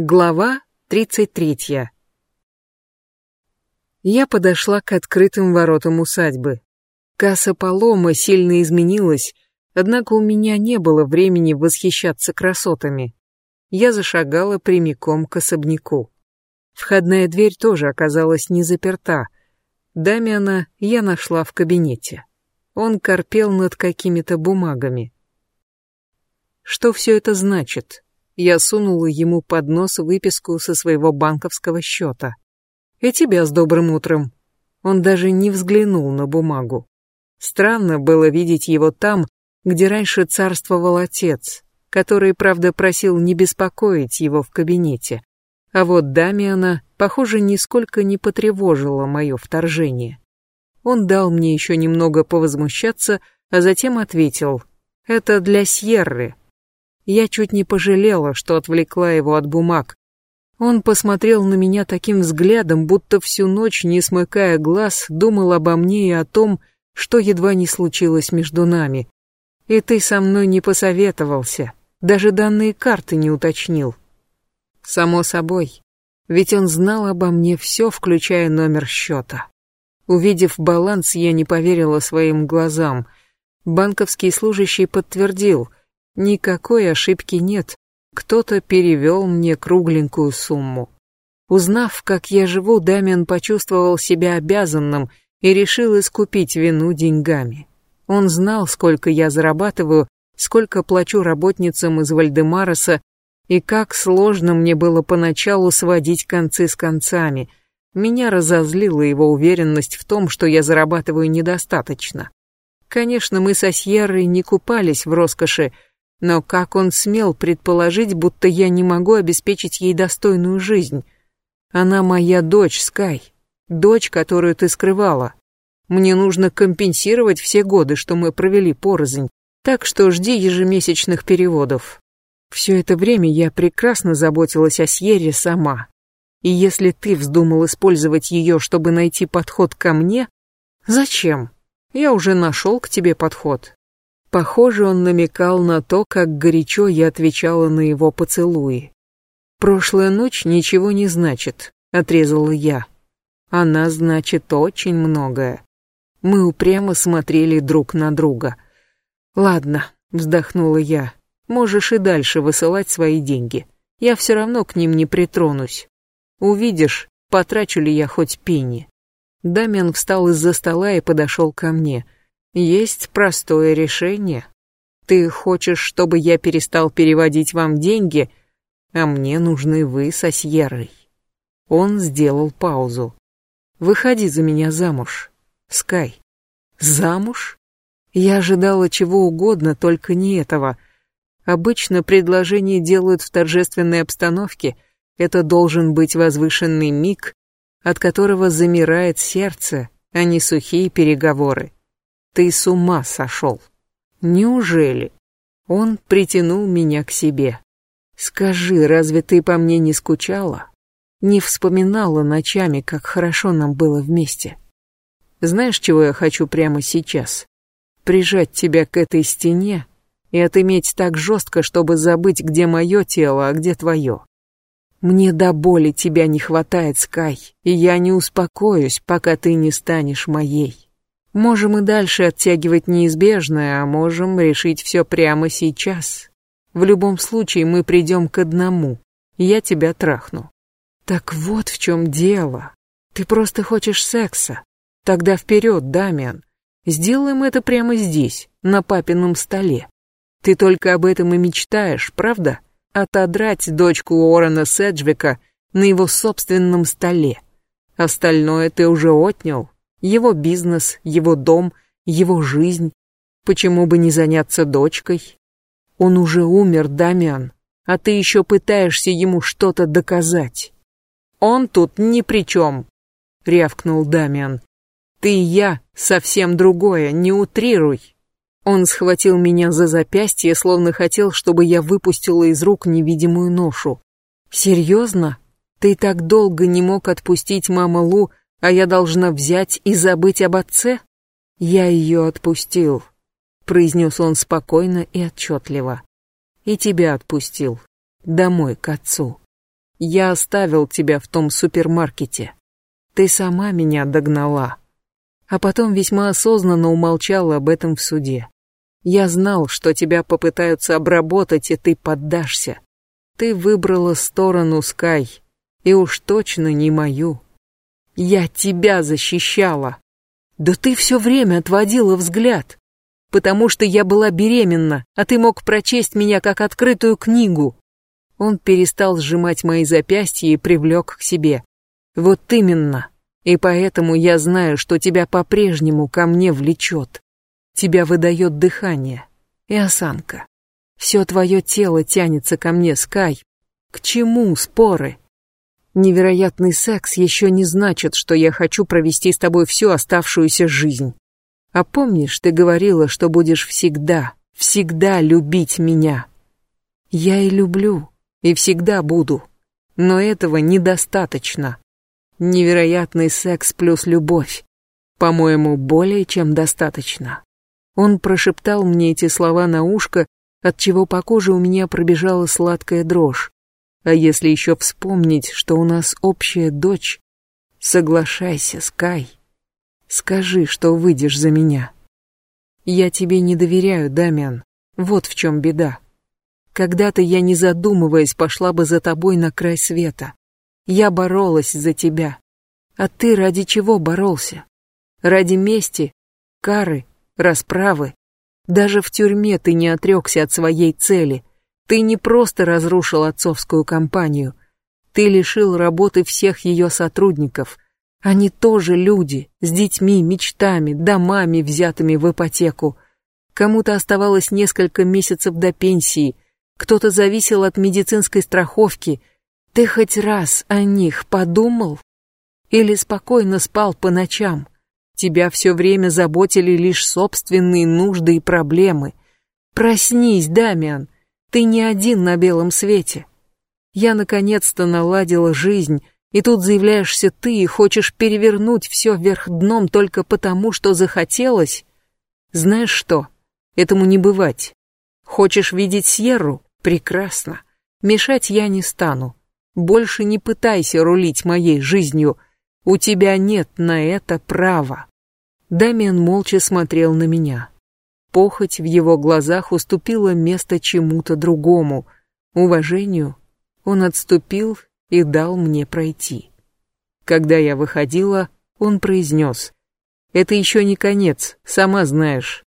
Глава 33. Я подошла к открытым воротам усадьбы. Касса Палома сильно изменилась, однако у меня не было времени восхищаться красотами. Я зашагала прямиком к особняку. Входная дверь тоже оказалась не заперта. Дамиана я нашла в кабинете. Он корпел над какими-то бумагами. Что все это значит? Я сунула ему под нос выписку со своего банковского счета. И тебя с добрым утром. Он даже не взглянул на бумагу. Странно было видеть его там, где раньше царствовал отец, который, правда, просил не беспокоить его в кабинете. А вот Дамиана, похоже, нисколько не потревожило мое вторжение. Он дал мне еще немного повозмущаться, а затем ответил, «Это для Сьерры, я чуть не пожалела, что отвлекла его от бумаг. Он посмотрел на меня таким взглядом, будто всю ночь, не смыкая глаз, думал обо мне и о том, что едва не случилось между нами. И ты со мной не посоветовался, даже данные карты не уточнил. Само собой, ведь он знал обо мне все, включая номер счета. Увидев баланс, я не поверила своим глазам. Банковский служащий подтвердил, Никакой ошибки нет. Кто-то перевел мне кругленькую сумму. Узнав, как я живу, Дамиан почувствовал себя обязанным и решил искупить вину деньгами. Он знал, сколько я зарабатываю, сколько плачу работницам из Вальдемароса и как сложно мне было поначалу сводить концы с концами. Меня разозлила его уверенность в том, что я зарабатываю недостаточно. Конечно, мы со Сьеррой не купались в роскоши, но как он смел предположить, будто я не могу обеспечить ей достойную жизнь? Она моя дочь, Скай. Дочь, которую ты скрывала. Мне нужно компенсировать все годы, что мы провели порознь. Так что жди ежемесячных переводов. Все это время я прекрасно заботилась о Сьерре сама. И если ты вздумал использовать ее, чтобы найти подход ко мне, зачем? Я уже нашел к тебе подход. Похоже, он намекал на то, как горячо я отвечала на его поцелуи. «Прошлая ночь ничего не значит», — отрезала я. «Она значит очень многое». Мы упрямо смотрели друг на друга. «Ладно», — вздохнула я, — «можешь и дальше высылать свои деньги. Я все равно к ним не притронусь. Увидишь, потрачу ли я хоть пенни». Дамиан встал из-за стола и подошел ко мне — есть простое решение. Ты хочешь, чтобы я перестал переводить вам деньги, а мне нужны вы со Сьеррой. Он сделал паузу. Выходи за меня замуж, Скай. Замуж? Я ожидала чего угодно, только не этого. Обычно предложение делают в торжественной обстановке. Это должен быть возвышенный миг, от которого замирает сердце, а не сухие переговоры. Ты с ума сошел. Неужели? Он притянул меня к себе. Скажи, разве ты по мне не скучала? Не вспоминала ночами, как хорошо нам было вместе? Знаешь, чего я хочу прямо сейчас? Прижать тебя к этой стене и отыметь так жестко, чтобы забыть, где мое тело, а где твое. Мне до боли тебя не хватает, Скай, и я не успокоюсь, пока ты не станешь моей. Можем и дальше оттягивать неизбежное, а можем решить все прямо сейчас. В любом случае мы придем к одному. Я тебя трахну. Так вот в чем дело. Ты просто хочешь секса. Тогда вперед, Дамиан. Сделаем это прямо здесь, на папином столе. Ты только об этом и мечтаешь, правда? Отодрать дочку Уоррена Седжвика на его собственном столе. Остальное ты уже отнял, его бизнес, его дом, его жизнь. Почему бы не заняться дочкой? Он уже умер, Дамиан, а ты еще пытаешься ему что-то доказать. Он тут ни при чем, рявкнул Дамиан. Ты и я совсем другое, не утрируй. Он схватил меня за запястье, словно хотел, чтобы я выпустила из рук невидимую ношу. Серьезно? Ты так долго не мог отпустить мама Лу, а я должна взять и забыть об отце? Я ее отпустил, произнес он спокойно и отчетливо. И тебя отпустил. Домой к отцу. Я оставил тебя в том супермаркете. Ты сама меня догнала. А потом весьма осознанно умолчал об этом в суде. Я знал, что тебя попытаются обработать, и ты поддашься. Ты выбрала сторону Скай, и уж точно не мою. Я тебя защищала. Да ты все время отводила взгляд, потому что я была беременна, а ты мог прочесть меня как открытую книгу. Он перестал сжимать мои запястья и привлек к себе. Вот именно. И поэтому я знаю, что тебя по-прежнему ко мне влечет. Тебя выдает дыхание и осанка. Все твое тело тянется ко мне, Скай. К чему споры? Невероятный секс еще не значит, что я хочу провести с тобой всю оставшуюся жизнь. А помнишь, ты говорила, что будешь всегда, всегда любить меня? Я и люблю, и всегда буду. Но этого недостаточно. Невероятный секс плюс любовь. По-моему, более чем достаточно. Он прошептал мне эти слова на ушко, от чего по коже у меня пробежала сладкая дрожь. А если еще вспомнить, что у нас общая дочь, соглашайся, Скай. Скажи, что выйдешь за меня. Я тебе не доверяю, Дамиан. Вот в чем беда. Когда-то я, не задумываясь, пошла бы за тобой на край света. Я боролась за тебя. А ты ради чего боролся? Ради мести, кары, расправы. Даже в тюрьме ты не отрекся от своей цели. Ты не просто разрушил отцовскую компанию. Ты лишил работы всех ее сотрудников. Они тоже люди, с детьми, мечтами, домами, взятыми в ипотеку. Кому-то оставалось несколько месяцев до пенсии – кто-то зависел от медицинской страховки. Ты хоть раз о них подумал? Или спокойно спал по ночам? Тебя все время заботили лишь собственные нужды и проблемы. Проснись, Дамиан, ты не один на белом свете. Я наконец-то наладила жизнь, и тут заявляешься ты и хочешь перевернуть все вверх дном только потому, что захотелось? Знаешь что, этому не бывать. Хочешь видеть Сьерру? Прекрасно. Мешать я не стану. Больше не пытайся рулить моей жизнью. У тебя нет на это права. Дамиан молча смотрел на меня. Похоть в его глазах уступила место чему-то другому, уважению. Он отступил и дал мне пройти. Когда я выходила, он произнес. «Это еще не конец, сама знаешь.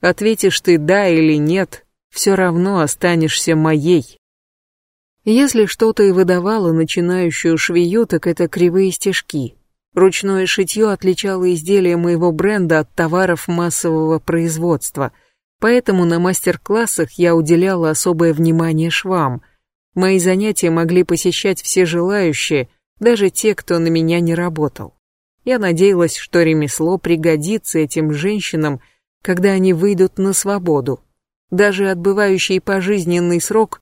Ответишь ты «да» или «нет», все равно останешься моей. Если что-то и выдавало начинающую швею, так это кривые стежки. Ручное шитье отличало изделия моего бренда от товаров массового производства, поэтому на мастер-классах я уделяла особое внимание швам. Мои занятия могли посещать все желающие, даже те, кто на меня не работал. Я надеялась, что ремесло пригодится этим женщинам, когда они выйдут на свободу. Даже отбывающие пожизненный срок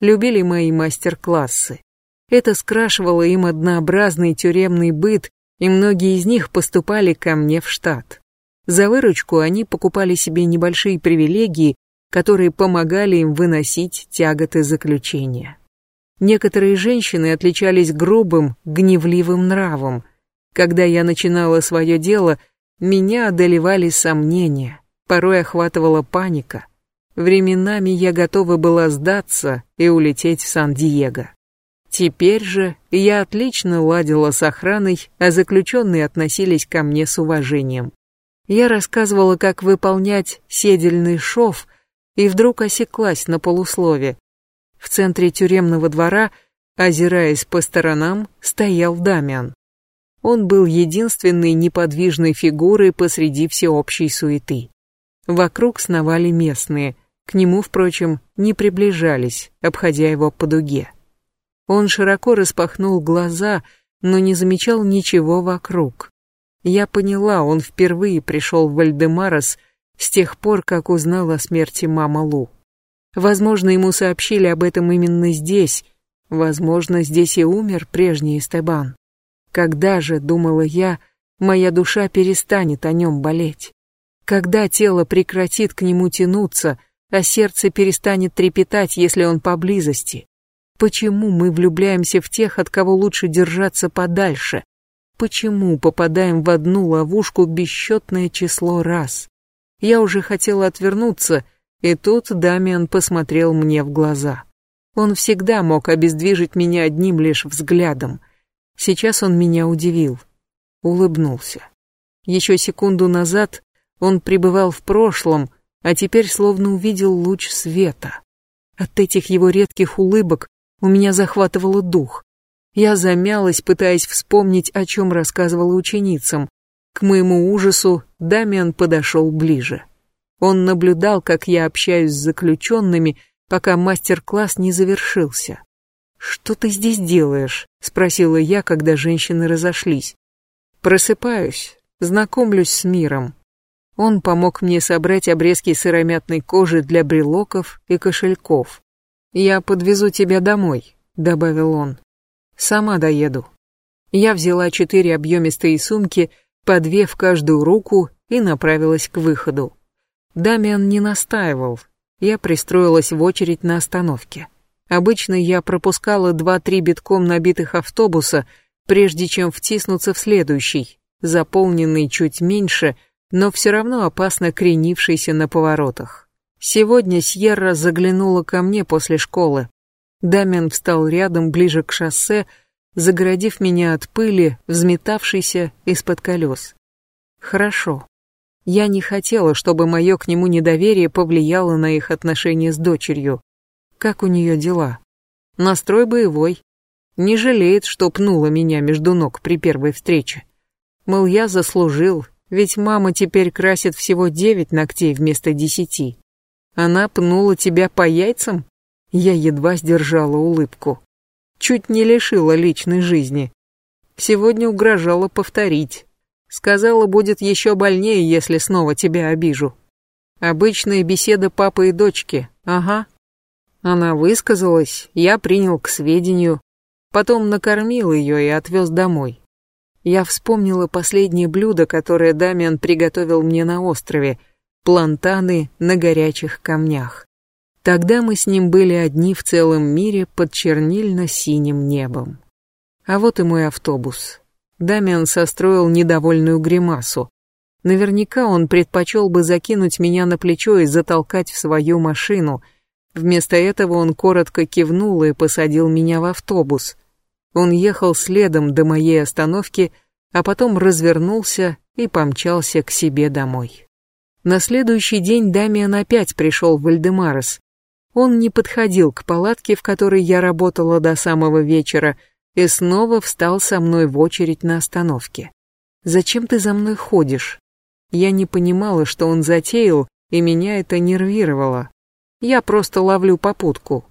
любили мои мастер-классы. Это скрашивало им однообразный тюремный быт, и многие из них поступали ко мне в штат. За выручку они покупали себе небольшие привилегии, которые помогали им выносить тяготы заключения. Некоторые женщины отличались грубым, гневливым нравом. Когда я начинала свое дело, меня одолевали сомнения, порой охватывала паника. Временами я готова была сдаться и улететь в Сан-Диего. Теперь же я отлично ладила с охраной, а заключенные относились ко мне с уважением. Я рассказывала, как выполнять седельный шов, и вдруг осеклась на полуслове. В центре тюремного двора, озираясь по сторонам, стоял Дамиан. Он был единственной неподвижной фигурой посреди всеобщей суеты. Вокруг сновали местные, к нему, впрочем, не приближались, обходя его по дуге. Он широко распахнул глаза, но не замечал ничего вокруг. Я поняла, он впервые пришел в Вальдемарос с тех пор, как узнал о смерти мама Лу. Возможно, ему сообщили об этом именно здесь, возможно, здесь и умер прежний Эстебан. Когда же, думала я, моя душа перестанет о нем болеть? Когда тело прекратит к нему тянуться, а сердце перестанет трепетать, если он поблизости? Почему мы влюбляемся в тех, от кого лучше держаться подальше? Почему попадаем в одну ловушку бесчетное число раз? Я уже хотела отвернуться, и тут Дамиан посмотрел мне в глаза. Он всегда мог обездвижить меня одним лишь взглядом. Сейчас он меня удивил. Улыбнулся. Еще секунду назад он пребывал в прошлом, а теперь словно увидел луч света. От этих его редких улыбок у меня захватывало дух. Я замялась, пытаясь вспомнить, о чем рассказывала ученицам. К моему ужасу Дамиан подошел ближе. Он наблюдал, как я общаюсь с заключенными, пока мастер-класс не завершился. «Что ты здесь делаешь?» — спросила я, когда женщины разошлись. «Просыпаюсь, знакомлюсь с миром». Он помог мне собрать обрезки сыромятной кожи для брелоков и кошельков. «Я подвезу тебя домой», — добавил он. «Сама доеду». Я взяла четыре объемистые сумки, по две в каждую руку, и направилась к выходу. Дамиан не настаивал. Я пристроилась в очередь на остановке. Обычно я пропускала два-три битком набитых автобуса, прежде чем втиснуться в следующий, заполненный чуть меньше, но все равно опасно кренившийся на поворотах. Сегодня Сьерра заглянула ко мне после школы. Дамиан встал рядом, ближе к шоссе, загородив меня от пыли, взметавшейся из-под колес. Хорошо. Я не хотела, чтобы мое к нему недоверие повлияло на их отношения с дочерью. Как у нее дела? Настрой боевой. Не жалеет, что пнула меня между ног при первой встрече. Мол, я заслужил, ведь мама теперь красит всего девять ногтей вместо десяти. Она пнула тебя по яйцам? Я едва сдержала улыбку. Чуть не лишила личной жизни. Сегодня угрожала повторить. Сказала, будет еще больнее, если снова тебя обижу. Обычная беседа папы и дочки, ага. Она высказалась, я принял к сведению, потом накормил ее и отвез домой. Я вспомнила последнее блюдо, которое Дамиан приготовил мне на острове — плантаны на горячих камнях. Тогда мы с ним были одни в целом мире под чернильно-синим небом. А вот и мой автобус. Дамиан состроил недовольную гримасу. Наверняка он предпочел бы закинуть меня на плечо и затолкать в свою машину. Вместо этого он коротко кивнул и посадил меня в автобус. Он ехал следом до моей остановки, а потом развернулся и помчался к себе домой. На следующий день Дамиан опять пришел в Вальдемарес. Он не подходил к палатке, в которой я работала до самого вечера, и снова встал со мной в очередь на остановке. «Зачем ты за мной ходишь?» Я не понимала, что он затеял, и меня это нервировало. Я просто ловлю попутку.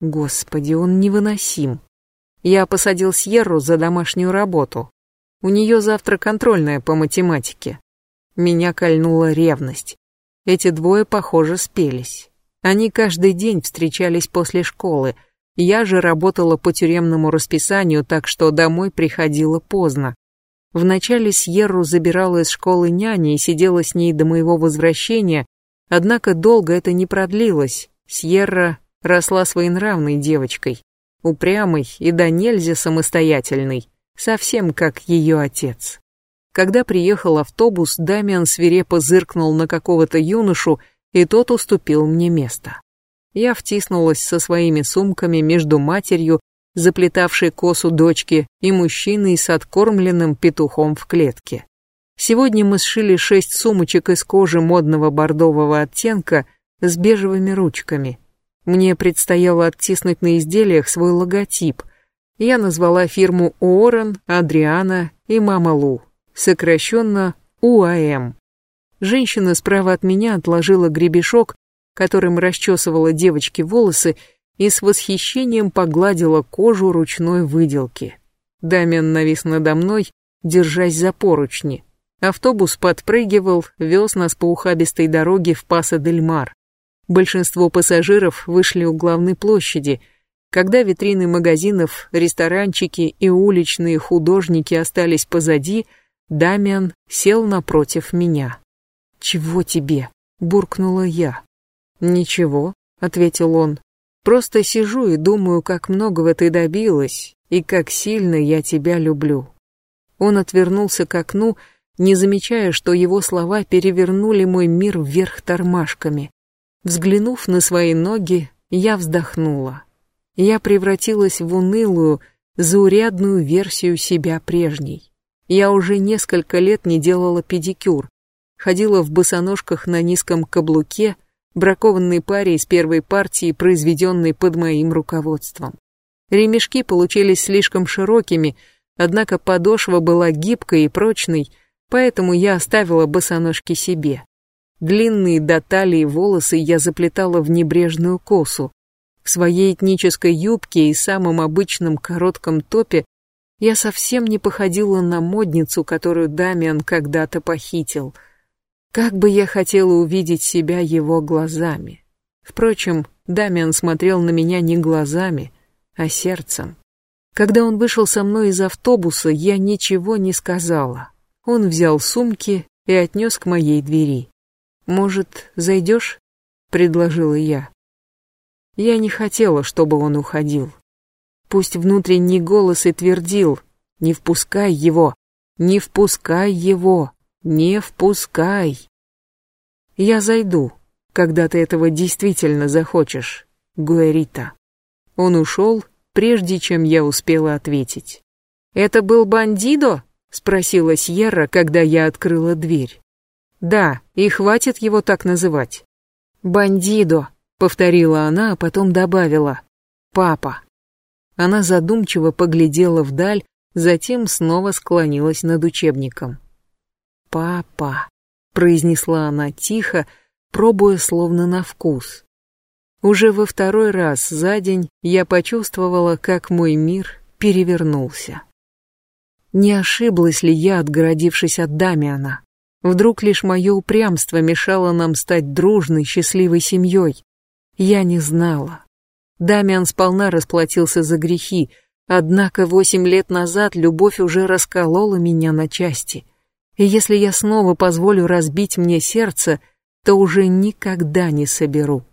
Господи, он невыносим. Я посадил Сьерру за домашнюю работу. У нее завтра контрольная по математике. Меня кольнула ревность. Эти двое, похоже, спелись. Они каждый день встречались после школы. Я же работала по тюремному расписанию, так что домой приходила поздно. Вначале Сьерру забирала из школы няня и сидела с ней до моего возвращения, однако долго это не продлилось. Сьерра росла своенравной девочкой, упрямой и до нельзя самостоятельной, совсем как ее отец. Когда приехал автобус, Дамиан свирепо зыркнул на какого-то юношу, и тот уступил мне место. Я втиснулась со своими сумками между матерью, заплетавшей косу дочки, и мужчиной с откормленным петухом в клетке. Сегодня мы сшили шесть сумочек из кожи модного бордового оттенка с бежевыми ручками. Мне предстояло оттиснуть на изделиях свой логотип. Я назвала фирму Уоррен, Адриана и Мама Лу сокращенно УАМ. Женщина справа от меня отложила гребешок, которым расчесывала девочке волосы, и с восхищением погладила кожу ручной выделки. Дамиан навис надо мной, держась за поручни. Автобус подпрыгивал, вез нас по ухабистой дороге в Паса-дель-Мар. Большинство пассажиров вышли у главной площади. Когда витрины магазинов, ресторанчики и уличные художники остались позади – Дамиан сел напротив меня. «Чего тебе?» — буркнула я. «Ничего», — ответил он. Просто сижу и думаю, как многого ты добилась и как сильно я тебя люблю. Он отвернулся к окну, не замечая, что его слова перевернули мой мир вверх тормашками. Взглянув на свои ноги, я вздохнула. Я превратилась в унылую, заурядную версию себя прежней. Я уже несколько лет не делала педикюр, ходила в босоножках на низком каблуке, бракованной паре из первой партии, произведенной под моим руководством. Ремешки получились слишком широкими, однако подошва была гибкой и прочной, поэтому я оставила босоножки себе. Длинные до талии волосы я заплетала в небрежную косу. В своей этнической юбке и самом обычном коротком топе я совсем не походила на модницу, которую Дамиан когда-то похитил. Как бы я хотела увидеть себя его глазами. Впрочем, Дамиан смотрел на меня не глазами, а сердцем. Когда он вышел со мной из автобуса, я ничего не сказала. Он взял сумки и отнес к моей двери. «Может, зайдешь?» — предложила я. Я не хотела, чтобы он уходил. Пусть внутренний голос и твердил «Не впускай его! Не впускай его! Не впускай!» «Я зайду, когда ты этого действительно захочешь, Гуэрита». Он ушел, прежде чем я успела ответить. «Это был бандидо?» — спросила Сьерра, когда я открыла дверь. «Да, и хватит его так называть». «Бандидо», — повторила она, а потом добавила. «Папа». Она задумчиво поглядела вдаль, затем снова склонилась над учебником. «Папа», — произнесла она тихо, пробуя словно на вкус. Уже во второй раз за день я почувствовала, как мой мир перевернулся. Не ошиблась ли я, отгородившись от Дамиана? Вдруг лишь мое упрямство мешало нам стать дружной, счастливой семьей? Я не знала. Дамиан сполна расплатился за грехи, однако восемь лет назад любовь уже расколола меня на части. И если я снова позволю разбить мне сердце, то уже никогда не соберу.